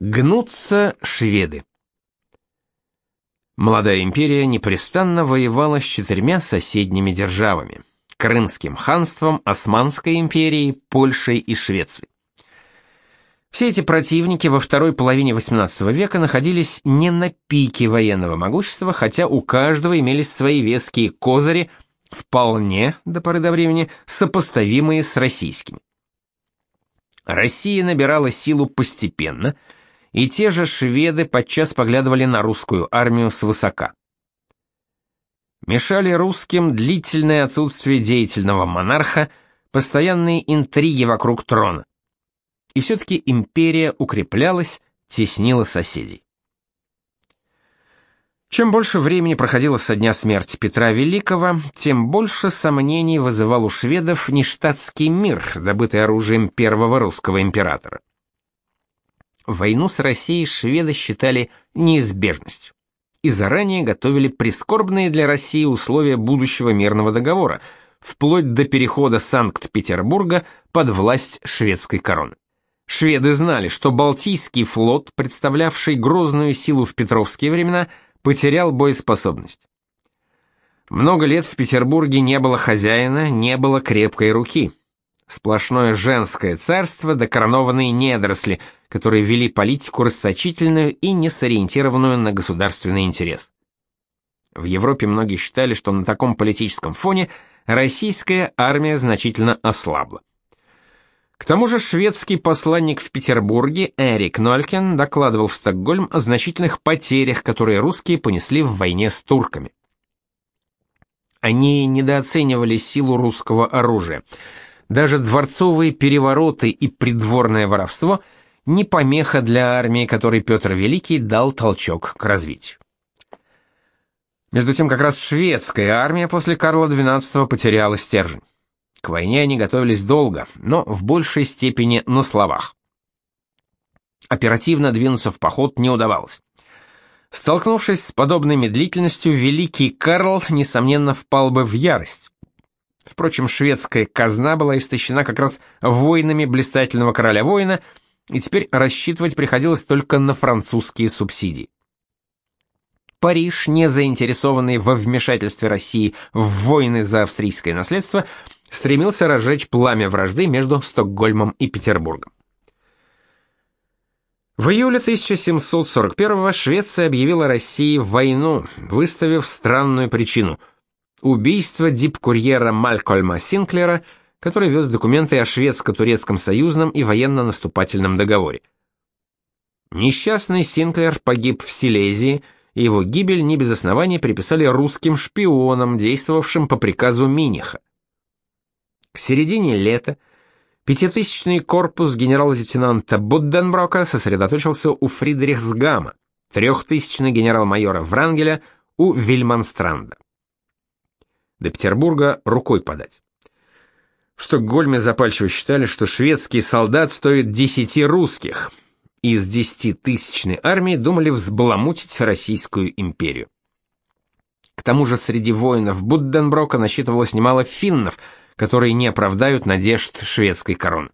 Гнутся шведы. Молодая империя непрестанно воевала с четырьмя соседними державами: Крымским ханством, Османской империей, Польшей и Швецией. Все эти противники во второй половине XVIII века находились не на пике военного могущества, хотя у каждого имелись свои веские козыри, вполне до поры до времени сопоставимые с российскими. Россия набирала силу постепенно – и те же шведы подчас поглядывали на русскую армию свысока. Мешали русским длительное отсутствие деятельного монарха, постоянные интриги вокруг трона. И все-таки империя укреплялась, теснила соседей. Чем больше времени проходило со дня смерти Петра Великого, тем больше сомнений вызывал у шведов нештатский мир, добытый оружием первого русского императора. Войну с Россией шведы считали неизбежностью и заранее готовили прискорбные для России условия будущего мирного договора, вплоть до перехода Санкт-Петербурга под власть шведской короны. Шведы знали, что Балтийский флот, представлявший грозную силу в петровские времена, потерял боеспособность. Много лет в Петербурге не было хозяина, не было крепкой руки. Сплошное женское царство да коронованные недоросли, которые вели политику расточительную и не сориентированную на государственный интерес. В Европе многие считали, что на таком политическом фоне российская армия значительно ослабла. К тому же шведский посланник в Петербурге Эрик Нолькен докладывал в Стокгольм о значительных потерях, которые русские понесли в войне с турками. Они недооценивали силу русского оружия – даже дворцовые перевороты и придворное воровство не помеха для армии, которой Петр Великий дал толчок к развитию. Между тем, как раз шведская армия после Карла XII потеряла стержень. К войне они готовились долго, но в большей степени на словах. Оперативно двинуться в поход не удавалось. Столкнувшись с подобной медлительностью, великий Карл, несомненно, впал бы в ярость. Впрочем, шведская казна была истощена как раз войнами блистательного короля-воина, и теперь рассчитывать приходилось только на французские субсидии. Париж, не заинтересованный во вмешательстве России в войны за австрийское наследство, стремился разжечь пламя вражды между Стокгольмом и Петербургом. В июле 1741 Швеция объявила России войну, выставив странную причину – Убийство дипкурьера Малькольма Синклера, который вез документы о шведско-турецком союзном и военно-наступательном договоре. Несчастный Синклер погиб в Силезии, и его гибель не без оснований приписали русским шпионам, действовавшим по приказу Миниха. К середине лета пятитысячный корпус генерал-лейтенанта Будденброка сосредоточился у Фридрихсгама, трехтысячный генерал-майора Врангеля у Вильманстранда. До Петербурга рукой подать. В Стокгольме запальчиво считали, что шведский солдат стоит десяти русских. Из десятитысячной армии думали взбаламутить Российскую империю. К тому же среди воинов Будденброка насчитывалось немало финнов, которые не оправдают надежд шведской короны.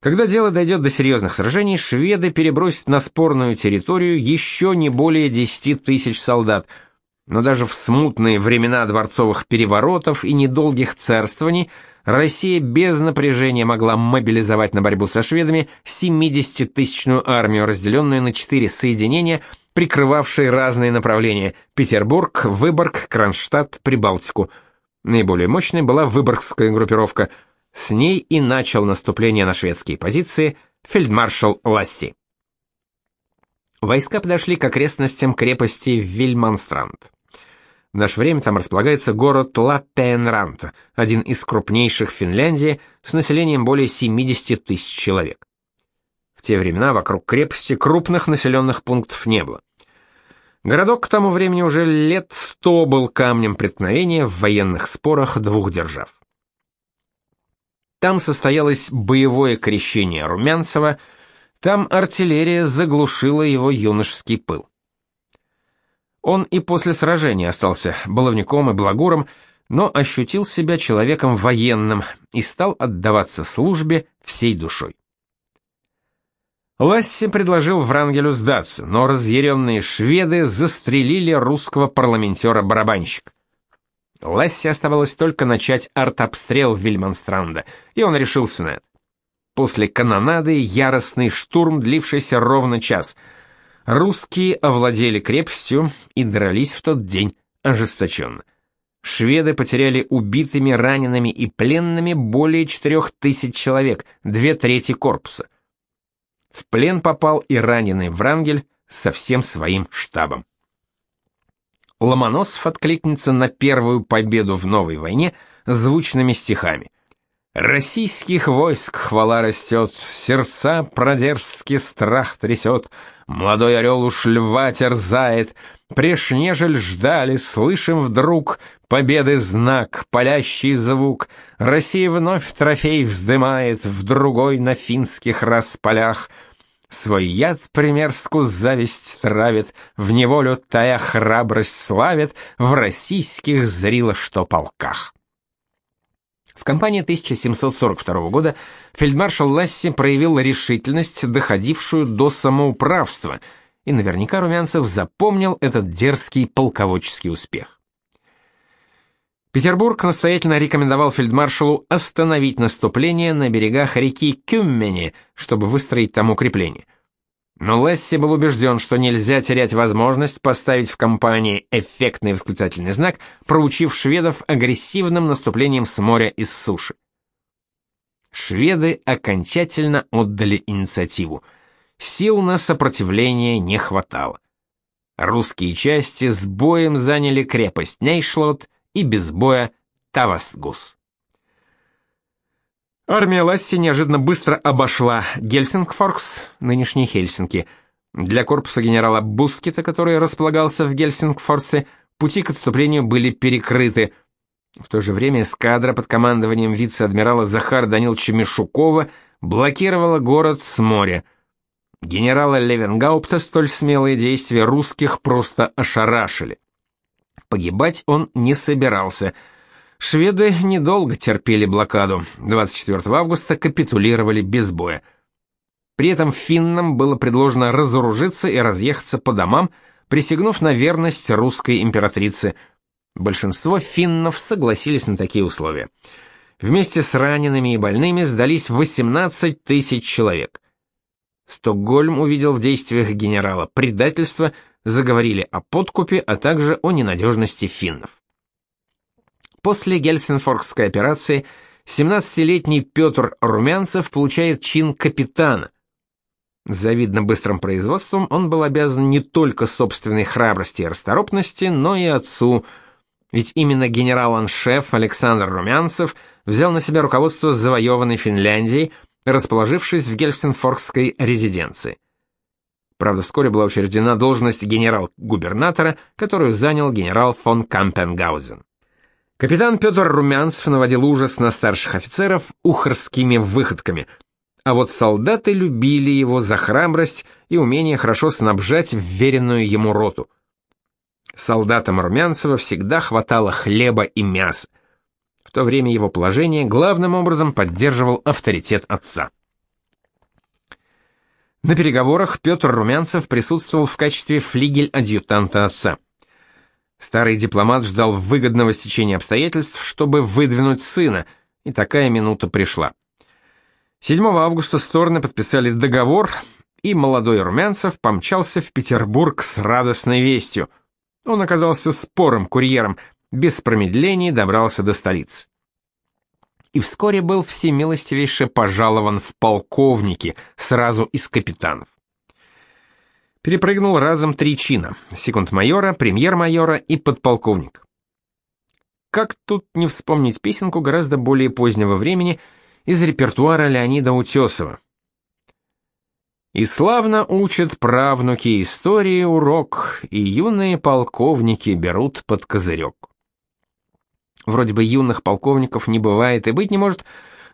Когда дело дойдет до серьезных сражений, шведы перебросят на спорную территорию еще не более 10 тысяч солдат – но даже в смутные времена дворцовых переворотов и недолгих царствований Россия без напряжения могла мобилизовать на борьбу со шведами 70-тысячную армию, разделенную на четыре соединения, прикрывавшие разные направления – Петербург, Выборг, Кронштадт, Прибалтику. Наиболее мощной была выборгская группировка. С ней и начал наступление на шведские позиции фельдмаршал Ласси. Войска подошли к окрестностям крепости Вильманстранд. В наше время там располагается город Лаппенрант, один из крупнейших в Финляндии, с населением более 70 тысяч человек. В те времена вокруг крепости крупных населенных пунктов не было. Городок к тому времени уже лет сто был камнем преткновения в военных спорах двух держав. Там состоялось боевое крещение Румянцева, там артиллерия заглушила его юношеский пыл. Он и после сражения остался баловником и благуром, но ощутил себя человеком военным и стал отдаваться службе всей душой. Ласси предложил Врангелю сдаться, но разъяренные шведы застрелили русского парламентера-барабанщика. Ласси оставалось только начать артобстрел Вильманстранда, и он решился на это. После канонады яростный штурм, длившийся ровно час. Русские овладели крепостью и дрались в тот день ожесточенно. Шведы потеряли убитыми, ранеными и пленными более четырех тысяч человек, две трети корпуса. В плен попал и раненый Врангель со всем своим штабом. Ломоносов откликнется на первую победу в новой войне звучными стихами. Российских войск хвала растет, сердца продерзкий страх трясет, молодой орел уж льва терзает, преж нежель ждали, слышим вдруг победы знак, палящий звук, Россия вновь трофей вздымает в другой на финских располях, свой яд примерску зависть травит, в неволю тая храбрость славит, в российских зрило что полках. В кампании 1742 года фельдмаршал Ласси проявил решительность, доходившую до самоуправства, и наверняка Румянцев запомнил этот дерзкий полководческий успех. Петербург настоятельно рекомендовал фельдмаршалу остановить наступление на берегах реки Кюммени, чтобы выстроить там укрепление. Но Лесси был убежден, что нельзя терять возможность поставить в кампании эффектный восклицательный знак, проучив шведов агрессивным наступлением с моря и с суши. Шведы окончательно отдали инициативу. Сил на сопротивление не хватало. Русские части с боем заняли крепость Нейшлот и без боя Тавасгус. Армия Ласси неожиданно быстро обошла Гельсингфоркс, нынешний Хельсинки. Для корпуса генерала Бускета, который располагался в Гельсингфорсе, пути к отступлению были перекрыты. В то же время эскадра под командованием вице-адмирала Захара Даниловича Мишукова блокировала город с моря. Генерала Левенгаупта столь смелые действия русских просто ошарашили. Погибать он не собирался – Шведы недолго терпели блокаду. 24 августа капитулировали без боя. При этом финнам было предложено разоружиться и разъехаться по домам, присягнув на верность русской императрице. Большинство финнов согласились на такие условия. Вместе с ранеными и больными сдались 18 тысяч человек. Стокгольм увидел в действиях генерала предательство, заговорили о подкупе, а также о ненадежности финнов. После Гельсинфоркской операции 17-летний Петр Румянцев получает чин капитана. Завидно быстрым производством он был обязан не только собственной храбрости и расторопности, но и отцу, ведь именно генерал-аншеф Александр Румянцев взял на себя руководство завоеванной Финляндией, расположившись в Гельсинфоркской резиденции. Правда, вскоре была учреждена должность генерал-губернатора, которую занял генерал фон Кампенгаузен. Капитан Петр Румянцев наводил ужас на старших офицеров ухарскими выходками, а вот солдаты любили его за храбрость и умение хорошо снабжать вверенную ему роту. Солдатам Румянцева всегда хватало хлеба и мяса. В то время его положение главным образом поддерживал авторитет отца. На переговорах Петр Румянцев присутствовал в качестве флигель-адъютанта отца. Старый дипломат ждал выгодного стечения обстоятельств, чтобы выдвинуть сына, и такая минута пришла. 7 августа стороны подписали договор, и молодой Румянцев помчался в Петербург с радостной вестью. Он оказался спорым курьером, без промедлений добрался до столицы. И вскоре был всемилостивейше пожалован в полковники, сразу из капитанов перепрыгнул разом три чина — секунд-майора, премьер-майора и подполковник. Как тут не вспомнить песенку гораздо более позднего времени из репертуара Леонида Утесова? И славно учат правнуки истории урок, и юные полковники берут под козырек. Вроде бы юных полковников не бывает и быть не может,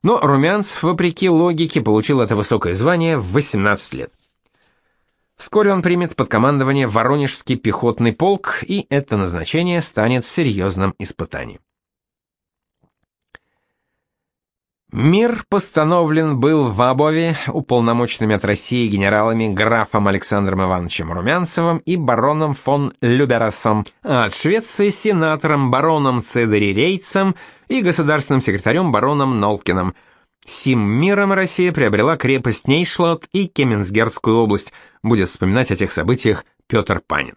но Румянцев, вопреки логике, получил это высокое звание в 18 лет. Вскоре он примет под командование Воронежский пехотный полк, и это назначение станет серьезным испытанием. Мир постановлен был в Абове уполномоченными от России генералами графом Александром Ивановичем Румянцевым и бароном фон Люберасом, а от Швеции сенатором бароном Цедери Рейцем и государственным секретарем бароном Нолкиным. Сим миром Россия приобрела крепость Нейшлот и Кеменсгерскую область, будет вспоминать о тех событиях Петр Панин.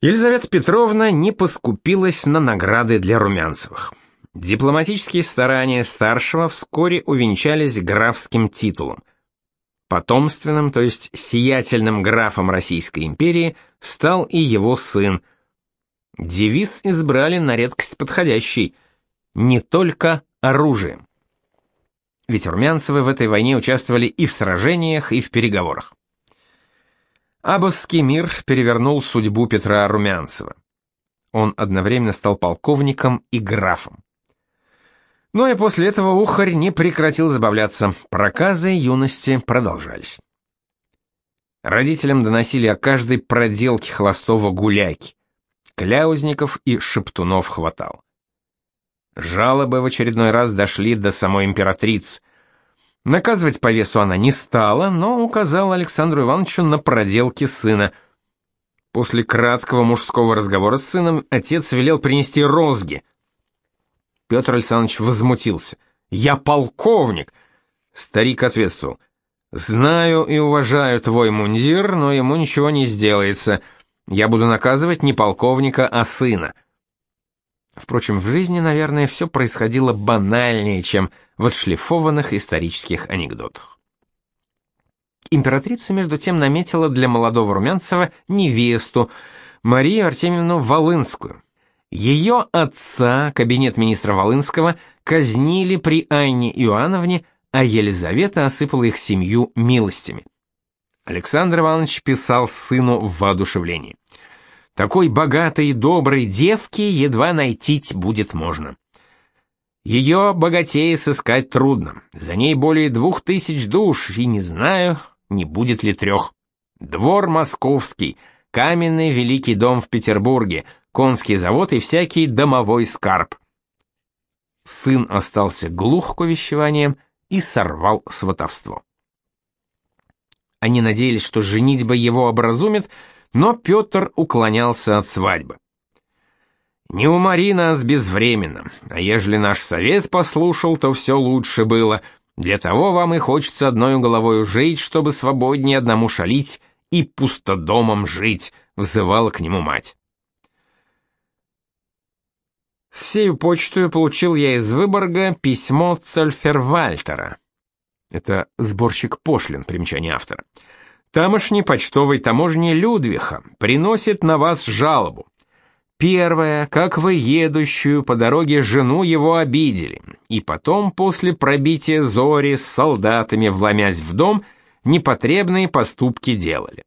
Елизавета Петровна не поскупилась на награды для Румянцевых. Дипломатические старания старшего вскоре увенчались графским титулом. Потомственным, то есть сиятельным графом Российской империи, стал и его сын. Девиз избрали на редкость подходящий «Не только оружием». Ведь Румянцевы в этой войне участвовали и в сражениях, и в переговорах. Абовский мир перевернул судьбу Петра Румянцева. Он одновременно стал полковником и графом. Но и после этого Ухарь не прекратил забавляться. Проказы юности продолжались. Родителям доносили о каждой проделке холостого гуляки. Кляузников и шептунов хватало. Жалобы в очередной раз дошли до самой императрицы. Наказывать по весу она не стала, но указала Александру Ивановичу на проделки сына. После краткого мужского разговора с сыном отец велел принести розги — Петр Александрович возмутился. «Я полковник!» Старик ответствовал. «Знаю и уважаю твой мундир, но ему ничего не сделается. Я буду наказывать не полковника, а сына». Впрочем, в жизни, наверное, все происходило банальнее, чем в отшлифованных исторических анекдотах. Императрица, между тем, наметила для молодого Румянцева невесту, Марию Артемьевну Волынскую. Ее отца, кабинет министра Волынского, казнили при Анне Иоанновне, а Елизавета осыпала их семью милостями. Александр Иванович писал сыну в воодушевлении. «Такой богатой и доброй девки едва найти будет можно. Ее богатее сыскать трудно, за ней более двух тысяч душ, и не знаю, не будет ли трех. Двор московский, каменный великий дом в Петербурге — конский завод и всякий домовой скарб. Сын остался глух к увещеваниям и сорвал сватовство. Они надеялись, что женитьба его образумит, но Петр уклонялся от свадьбы. «Не умори нас безвременно, а ежели наш совет послушал, то все лучше было. Для того вам и хочется одной головой жить, чтобы свободнее одному шалить и пустодомом жить», — взывала к нему мать. С сею почтою получил я из Выборга письмо Цольфервальтера. Это сборщик пошлин, примечание автора. Тамошний почтовый таможни Людвиха приносит на вас жалобу. Первое, как вы едущую по дороге жену его обидели, и потом после пробития зори с солдатами, вломясь в дом, непотребные поступки делали.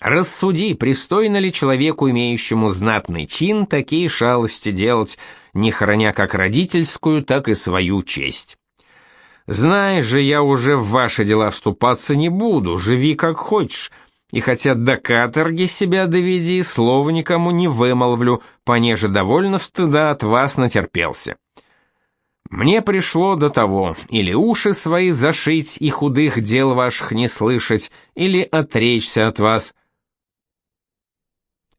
Рассуди, пристойно ли человеку, имеющему знатный чин, такие шалости делать, не храня как родительскую, так и свою честь. Знаешь же, я уже в ваши дела вступаться не буду, живи как хочешь, и хотя до каторги себя доведи, слова никому не вымолвлю, понеже довольно стыда от вас натерпелся. Мне пришло до того, или уши свои зашить и худых дел ваших не слышать, или отречься от вас,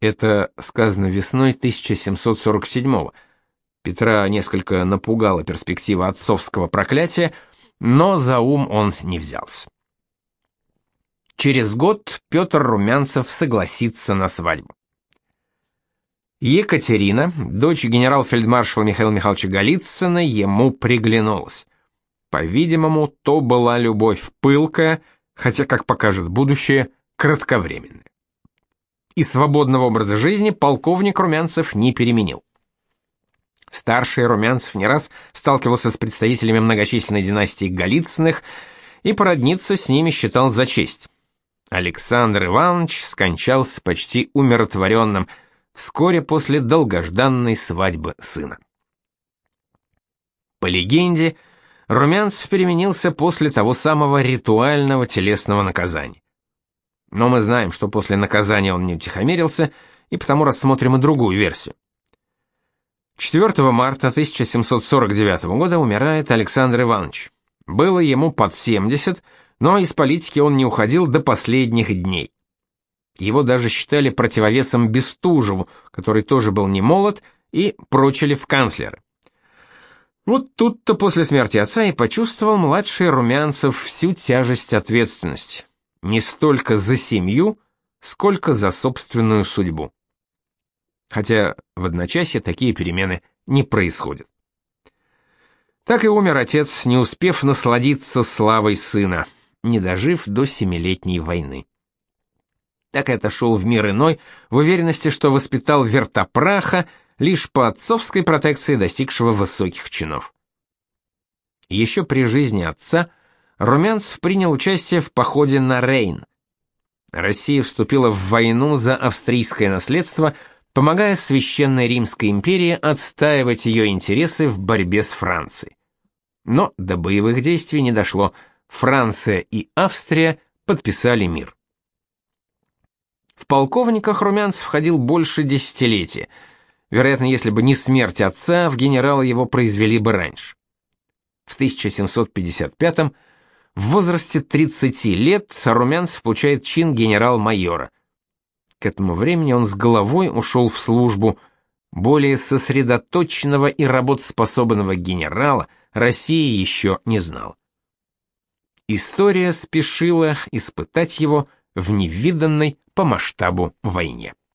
это сказано весной 1747-го. Петра несколько напугала перспектива отцовского проклятия, но за ум он не взялся. Через год Петр Румянцев согласится на свадьбу. Екатерина, дочь генерал-фельдмаршала Михаила Михайловича Голицына, ему приглянулась. По-видимому, то была любовь пылкая, хотя, как покажет будущее, кратковременная и свободного образа жизни полковник Румянцев не переменил. Старший Румянцев не раз сталкивался с представителями многочисленной династии Голицыных и породниться с ними считал за честь. Александр Иванович скончался почти умиротворенным, вскоре после долгожданной свадьбы сына. По легенде, Румянцев переменился после того самого ритуального телесного наказания. Но мы знаем, что после наказания он не утихомирился, и потому рассмотрим и другую версию. 4 марта 1749 года умирает Александр Иванович. Было ему под 70, но из политики он не уходил до последних дней. Его даже считали противовесом Бестужеву, который тоже был не молод, и прочили в канцлеры. Вот тут-то после смерти отца и почувствовал младший Румянцев всю тяжесть ответственности. Не столько за семью, сколько за собственную судьбу. Хотя в одночасье такие перемены не происходят. Так и умер отец, не успев насладиться славой сына, не дожив до семилетней войны. Так и отошел в мир иной, в уверенности, что воспитал вертопраха, лишь по отцовской протекции достигшего высоких чинов. Еще при жизни отца Румянцев принял участие в походе на Рейн. Россия вступила в войну за австрийское наследство, помогая Священной Римской империи отстаивать ее интересы в борьбе с Францией. Но до боевых действий не дошло. Франция и Австрия подписали мир. В полковниках Румянцев входил больше десятилетия – Вероятно, если бы не смерть отца, в генерала его произвели бы раньше. В 1755 в возрасте 30 лет Румянцев получает чин генерал-майора. К этому времени он с головой ушел в службу. Более сосредоточенного и работоспособного генерала Россия еще не знала. История спешила испытать его в невиданной по масштабу войне.